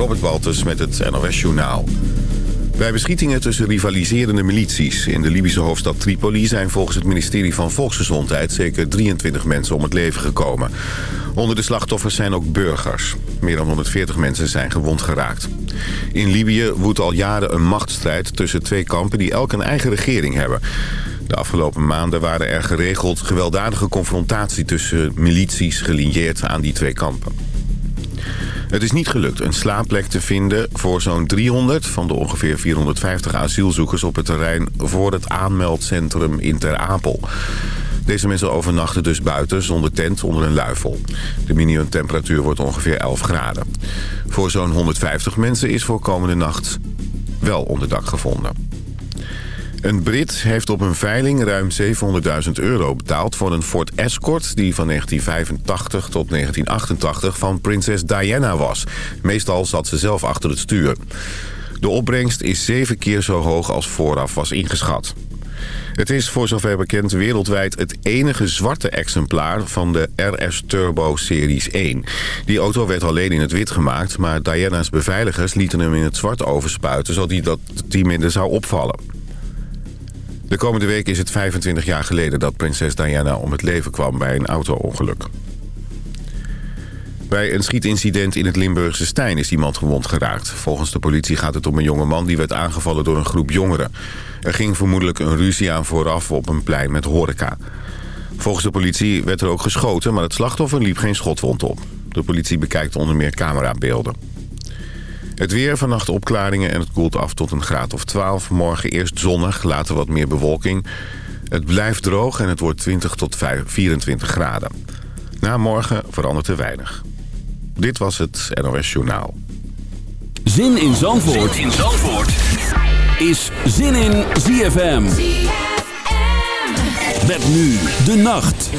Robert Walters met het NOS Journaal. Bij beschietingen tussen rivaliserende milities in de Libische hoofdstad Tripoli... zijn volgens het ministerie van Volksgezondheid zeker 23 mensen om het leven gekomen. Onder de slachtoffers zijn ook burgers. Meer dan 140 mensen zijn gewond geraakt. In Libië woedt al jaren een machtsstrijd tussen twee kampen... die elk een eigen regering hebben. De afgelopen maanden waren er geregeld gewelddadige confrontatie... tussen milities gelinieerd aan die twee kampen. Het is niet gelukt een slaapplek te vinden voor zo'n 300 van de ongeveer 450 asielzoekers op het terrein voor het aanmeldcentrum in Ter Apel. Deze mensen overnachten dus buiten zonder tent onder een luifel. De minimumtemperatuur wordt ongeveer 11 graden. Voor zo'n 150 mensen is voor komende nacht wel onderdak gevonden. Een Brit heeft op een veiling ruim 700.000 euro betaald voor een Ford Escort... die van 1985 tot 1988 van prinses Diana was. Meestal zat ze zelf achter het stuur. De opbrengst is zeven keer zo hoog als vooraf was ingeschat. Het is voor zover bekend wereldwijd het enige zwarte exemplaar van de RS Turbo Series 1. Die auto werd alleen in het wit gemaakt, maar Diana's beveiligers lieten hem in het zwart overspuiten... zodat hij minder zou opvallen. De komende week is het 25 jaar geleden dat prinses Diana om het leven kwam bij een auto-ongeluk. Bij een schietincident in het Limburgse Stijn is iemand gewond geraakt. Volgens de politie gaat het om een jonge man die werd aangevallen door een groep jongeren. Er ging vermoedelijk een ruzie aan vooraf op een plein met horeca. Volgens de politie werd er ook geschoten, maar het slachtoffer liep geen schotwond op. De politie bekijkt onder meer camerabeelden. Het weer, vannacht opklaringen en het koelt af tot een graad of 12. Morgen eerst zonnig, later wat meer bewolking. Het blijft droog en het wordt 20 tot 24 graden. Na morgen verandert er weinig. Dit was het NOS Journaal. Zin in Zandvoort, zin in Zandvoort. is Zin in ZFM. ZFM. Met nu de nacht.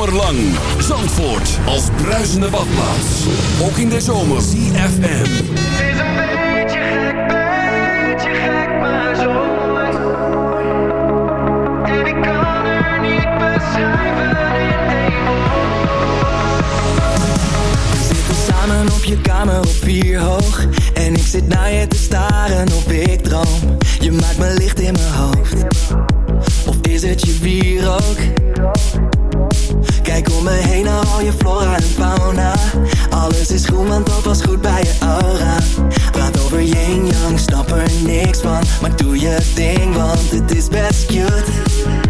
zomerlang. Zandvoort als bruisende badplaats. Ook in de zomer. CFM. Het is een beetje gek, beetje gek, maar zo. En ik kan er niet beschrijven in. We zitten samen op je kamer op vier hoog. En ik zit naar je te staren of ik droom. Je maakt me licht in mijn hoofd. Of is het je bier ook? Kijk om me heen naar al je flora en fauna. Alles is groen, want dat was goed bij je aura. Praat over yin-yang, snap er niks van. Maar doe je ding, want het is best cute.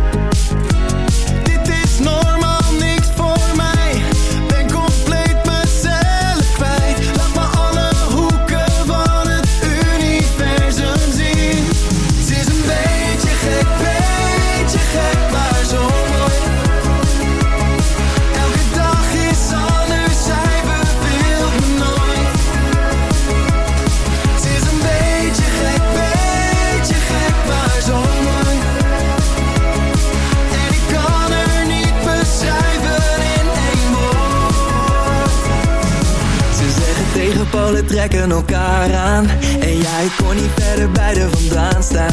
aan. En jij kon niet verder bij de vandaan staan.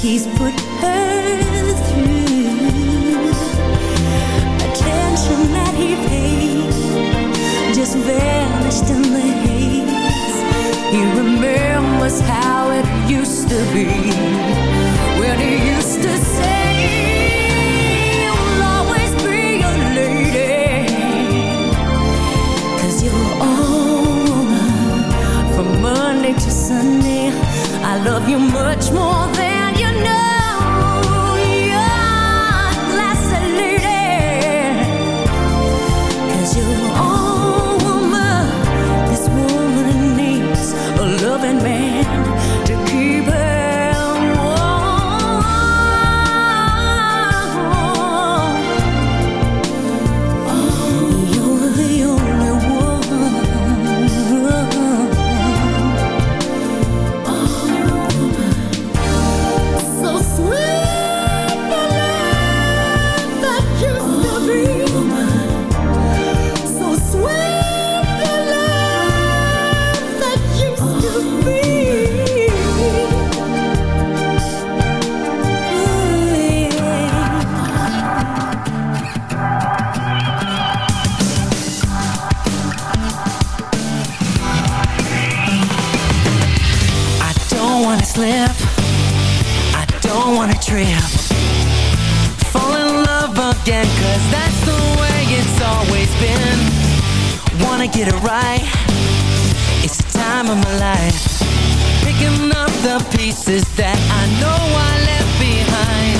he's put her through. Attention that he paid just vanished in the haze. He remembers how it used to be when he used to say. You'll always be a lady. You're all from Monday to Sunday I love you much more than slip I don't wanna trip. Fall in love again cause that's the way it's always been. Wanna get it right. It's the time of my life. Picking up the pieces that I know I left behind.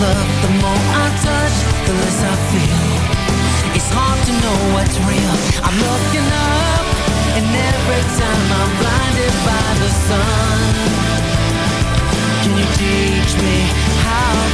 love. The more I touch, the less I feel. It's hard to know what's real. I'm looking up, and every time I'm blinded by the sun. Can you teach me how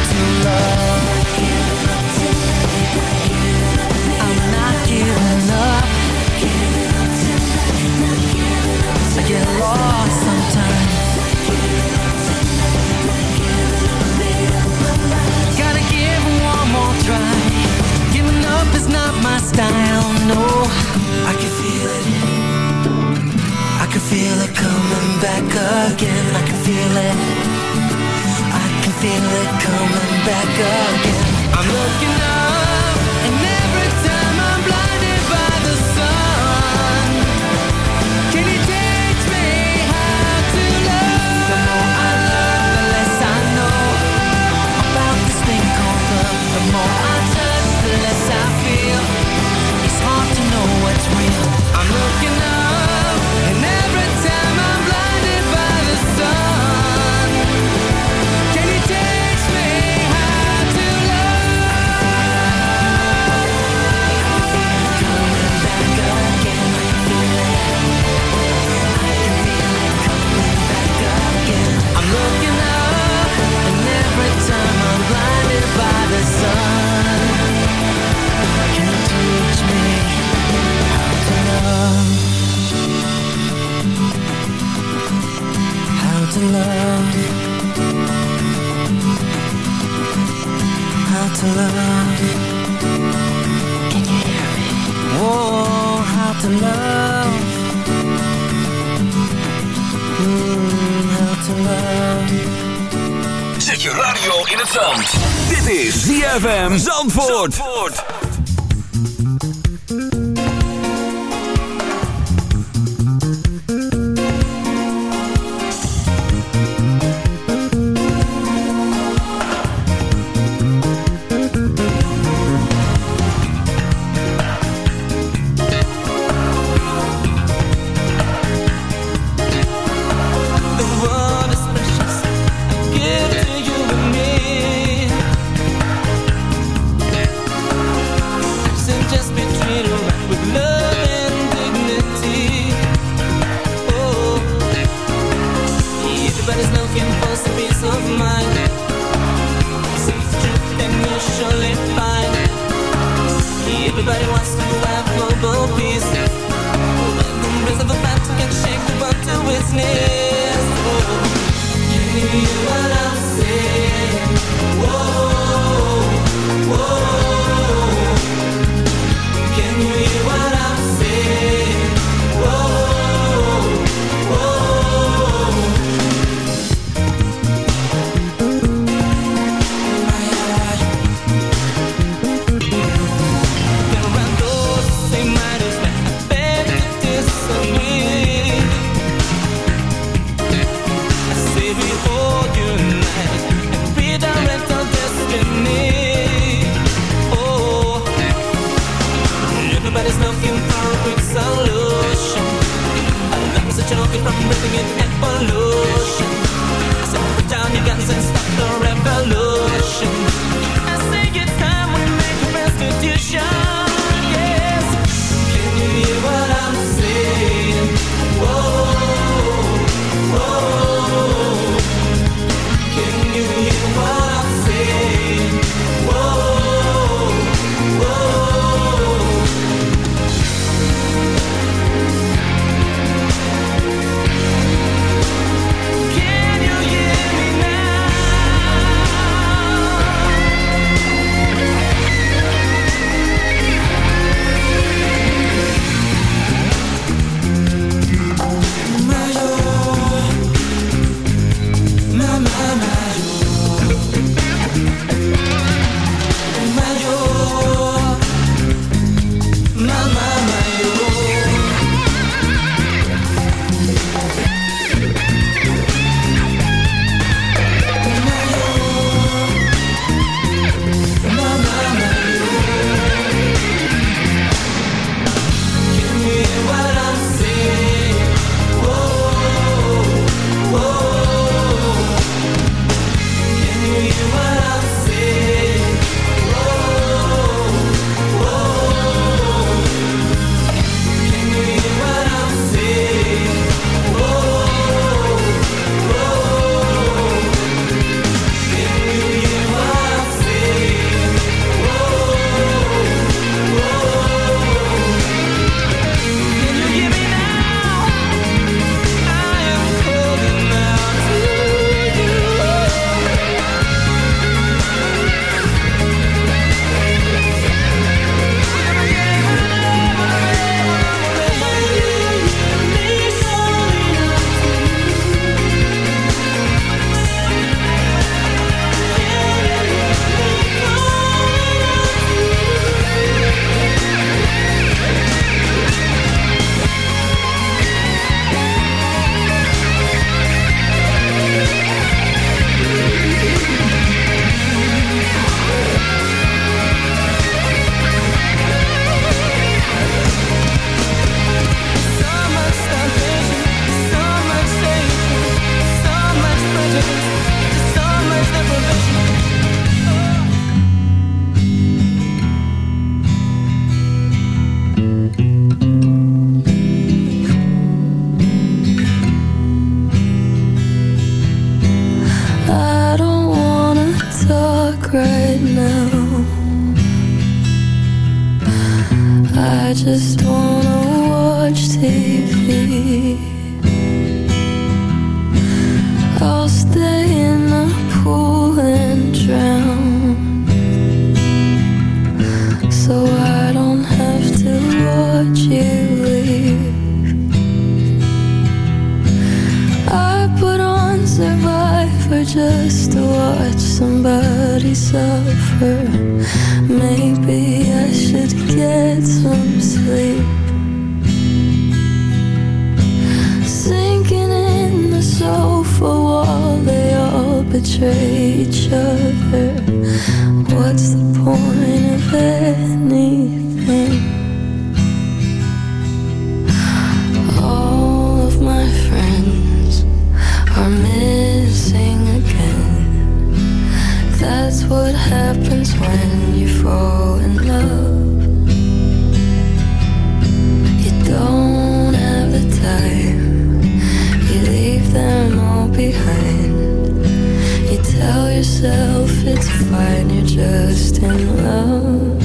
when you're just in love.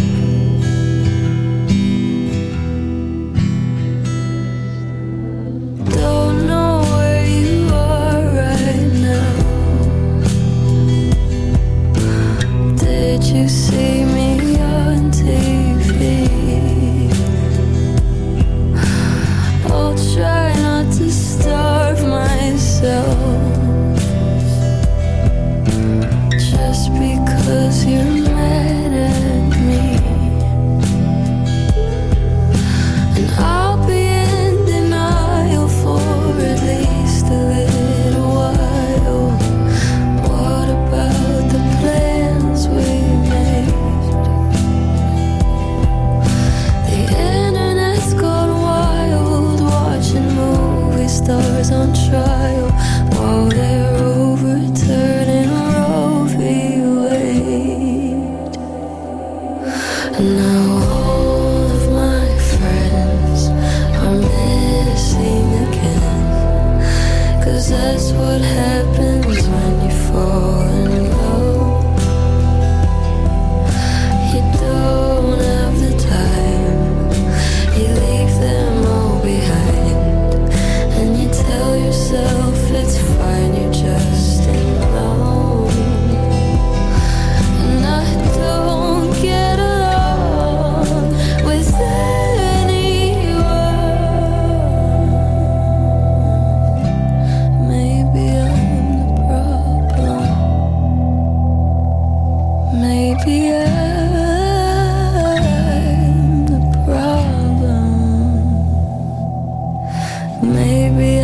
Maybe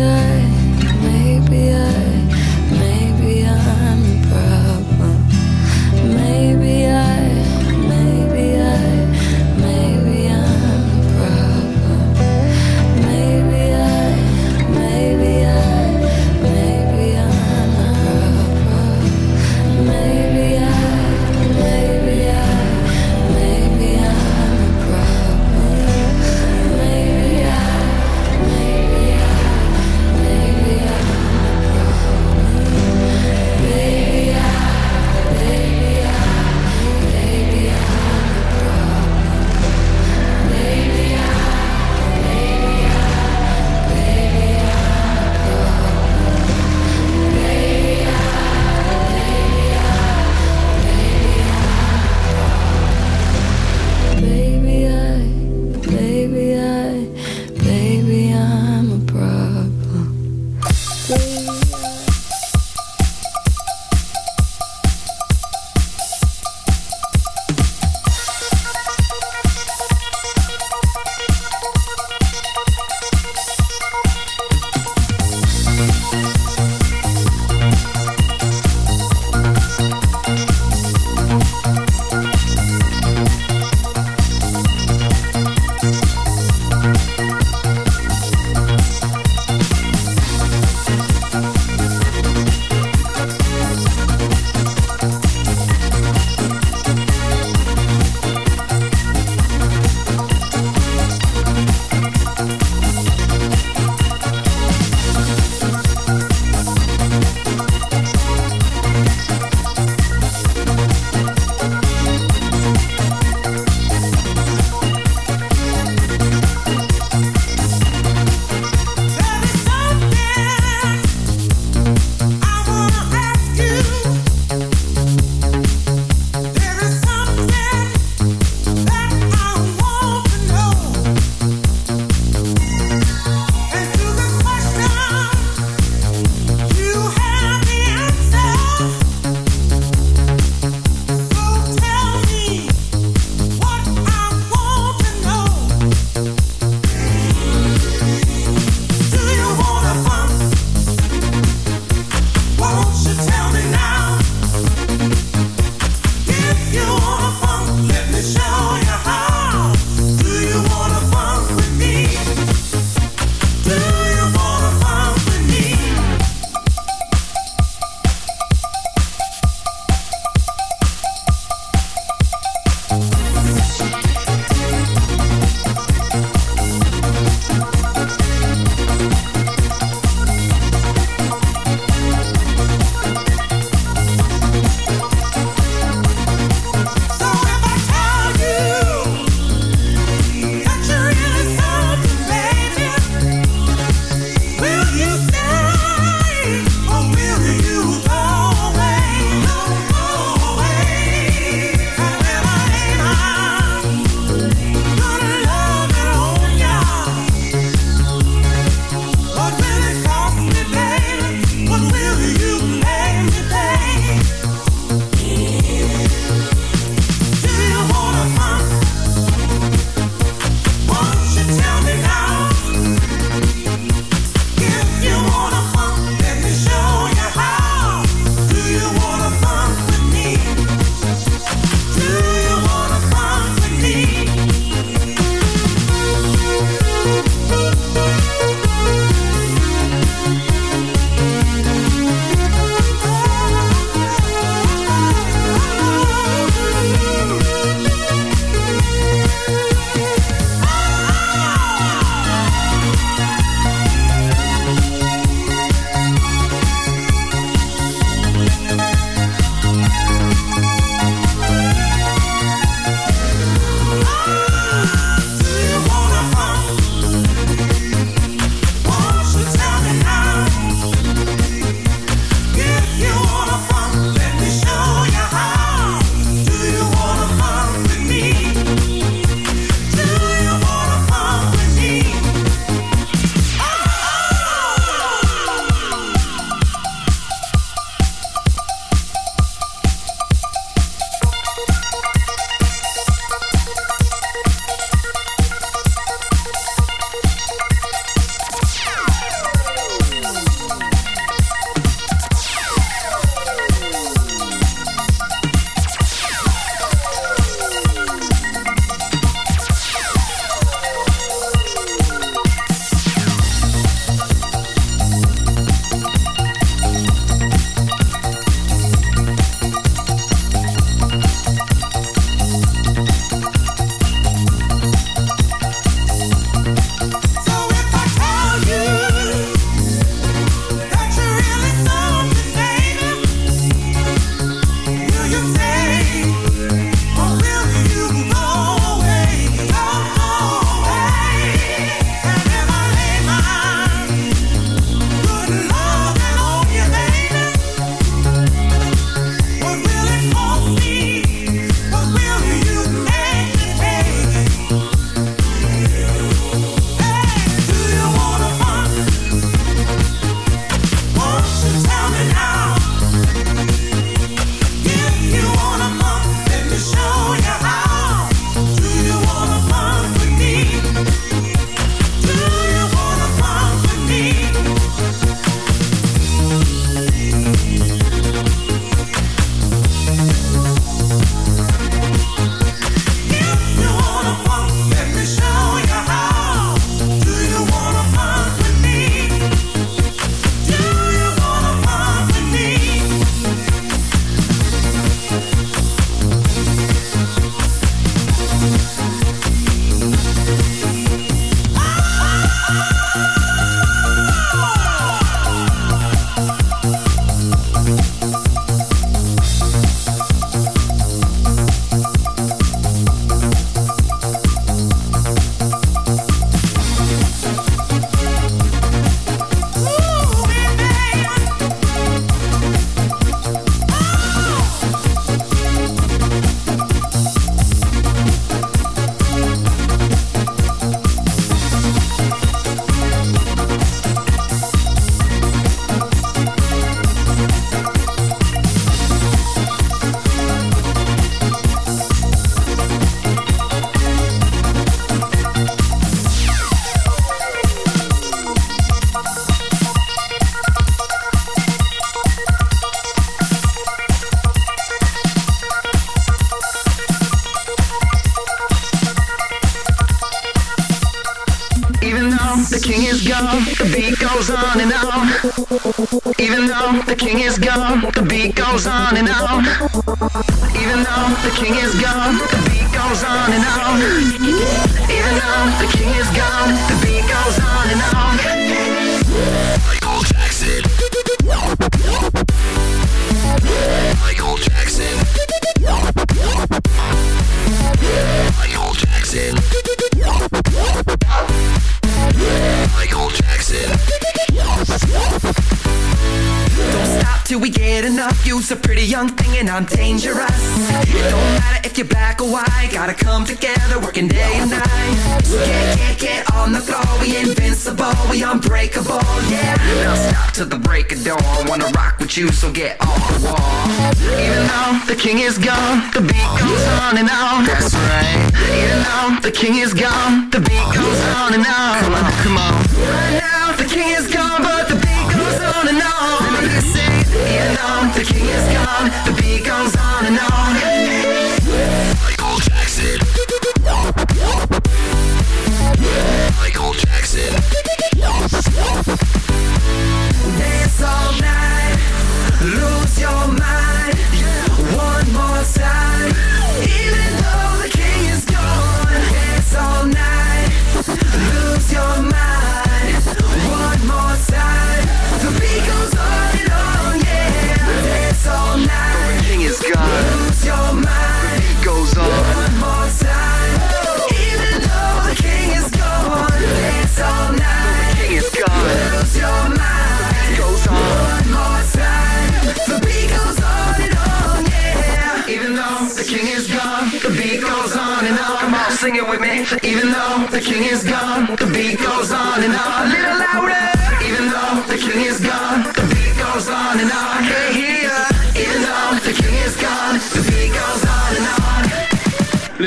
I,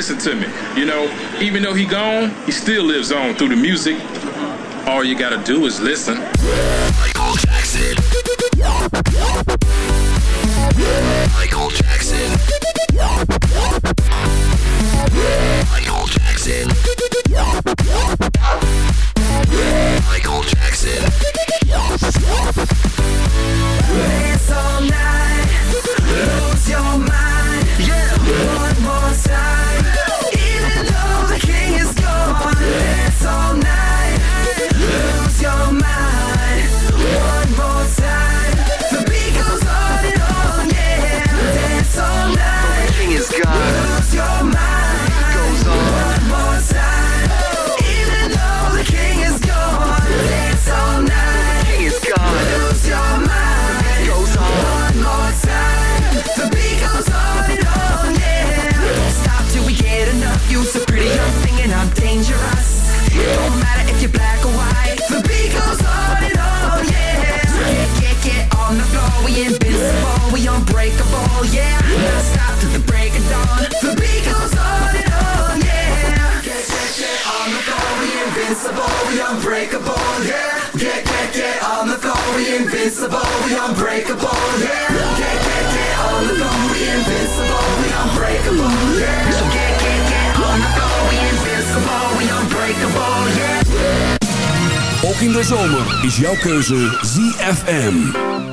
listen to me. You know, even though he gone, he still lives on through the music. All you gotta do is listen. invincible, unbreakable, Ook in de zomer is jouw keuze ZFM.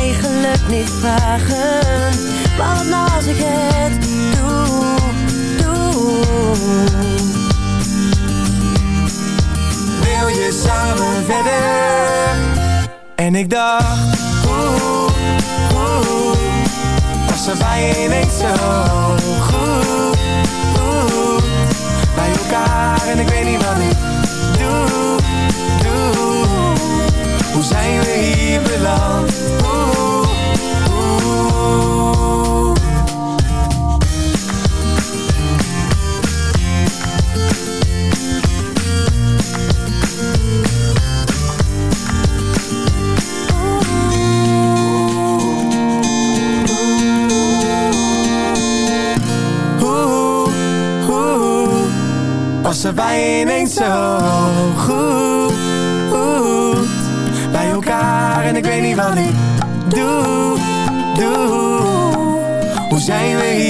eigenlijk niet vragen. Wat nou als ik het doe, doe. Wil je samen verder? En ik dacht Oeh, oeh. Was er bij ineens zo goed? Bij elkaar en ik weet niet wat ik doe, doe. Hoe zijn we hier beland? Hoe zijn we hier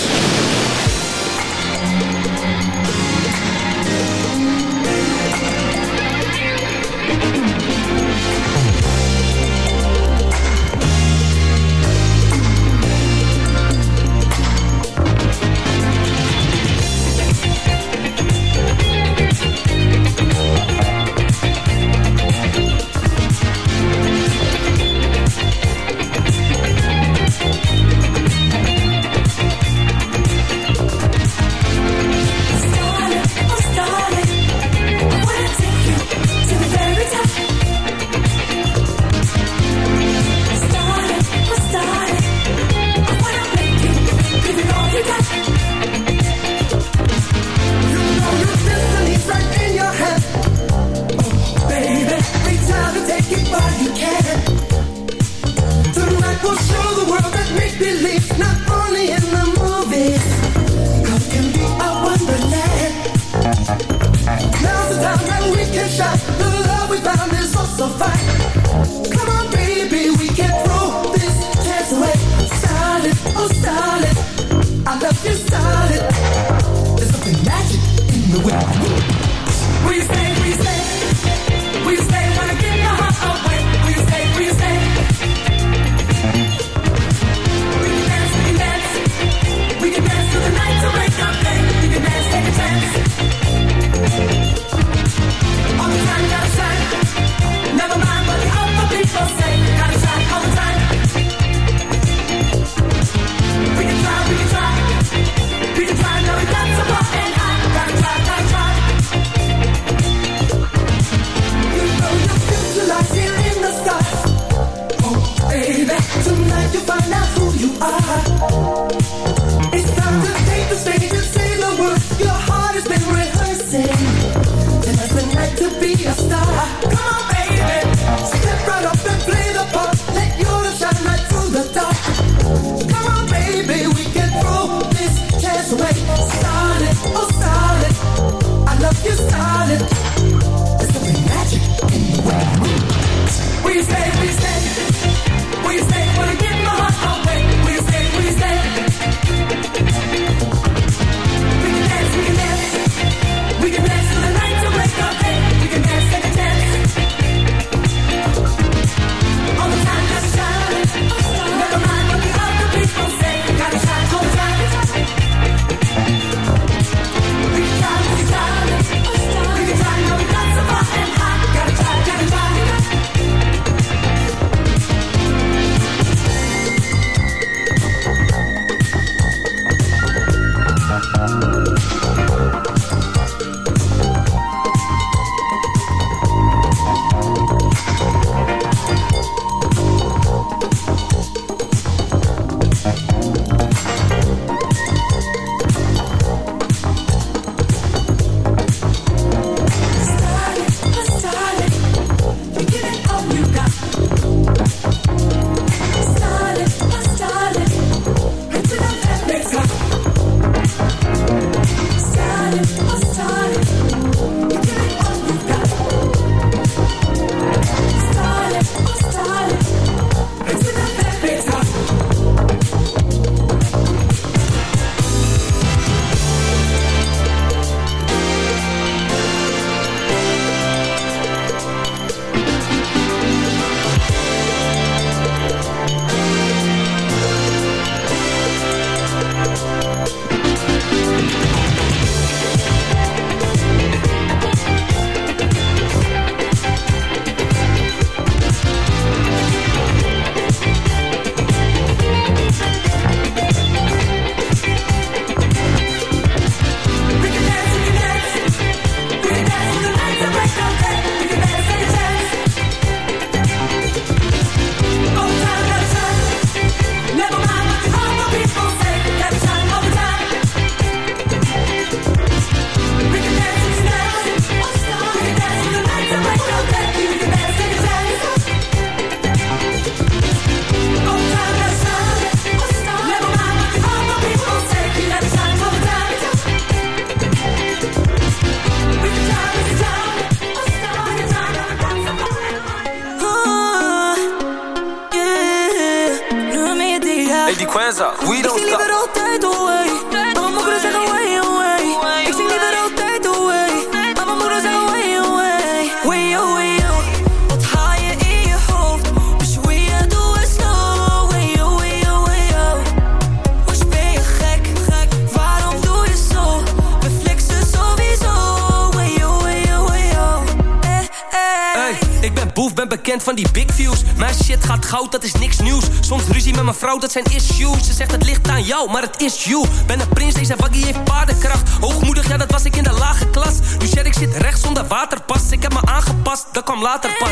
Mijn dat zijn issues. Ze zegt het ligt aan jou, maar het is you. Ben een prins, deze waggie heeft paardenkracht. Hoogmoedig, ja, dat was ik in de lage klas. Nu shit, ik zit rechts zonder waterpas. Ik heb me aangepast, dat kwam later pas.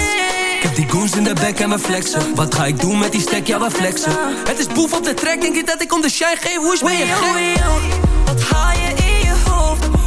Ik heb die goons in de bek en we flexen. Wat ga ik doen met die stek? Ja, we flexen. Het is boef op de track, denk je dat ik om de shine geef? Hoe is je gek? Wat haal je in je hoofd?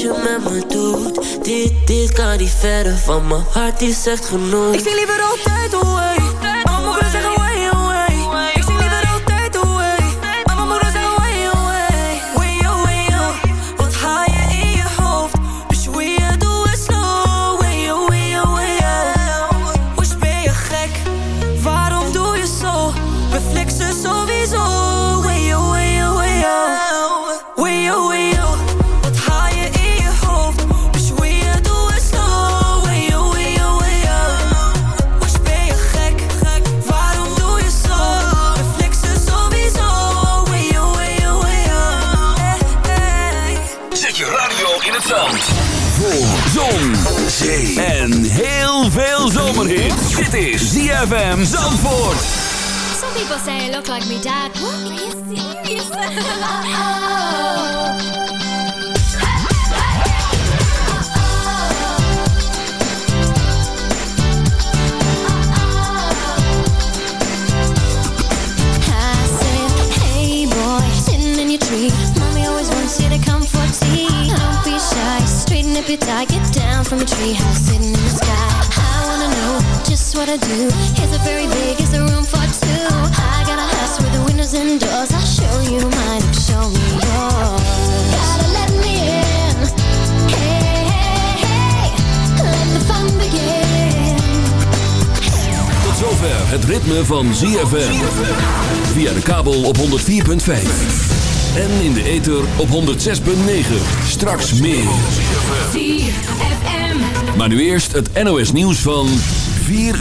Je met me doet. Dit, dit kan niet verder van mijn hart, die zegt genoeg. Ik zie liever altijd away. Maar mijn moeder zegt ZFM Zandvoort. Some people say I look like me dad. What? Are you serious? I said, hey boy, sitting in your tree. Mommy always wants you to come for tea. Don't be shy, straighten up your tie. Get down from a tree what I do. Is it very big? Is there room for two? I got a house with the windows and doors. I'll show you mine. Show me yours. Gotta let me in. Hey, hey, hey. Let the fun begin. Tot zover het ritme van ZFM. Via de kabel op 104.5. En in de ether op 106.9. Straks meer. Maar nu eerst het NOS nieuws van 4 uur.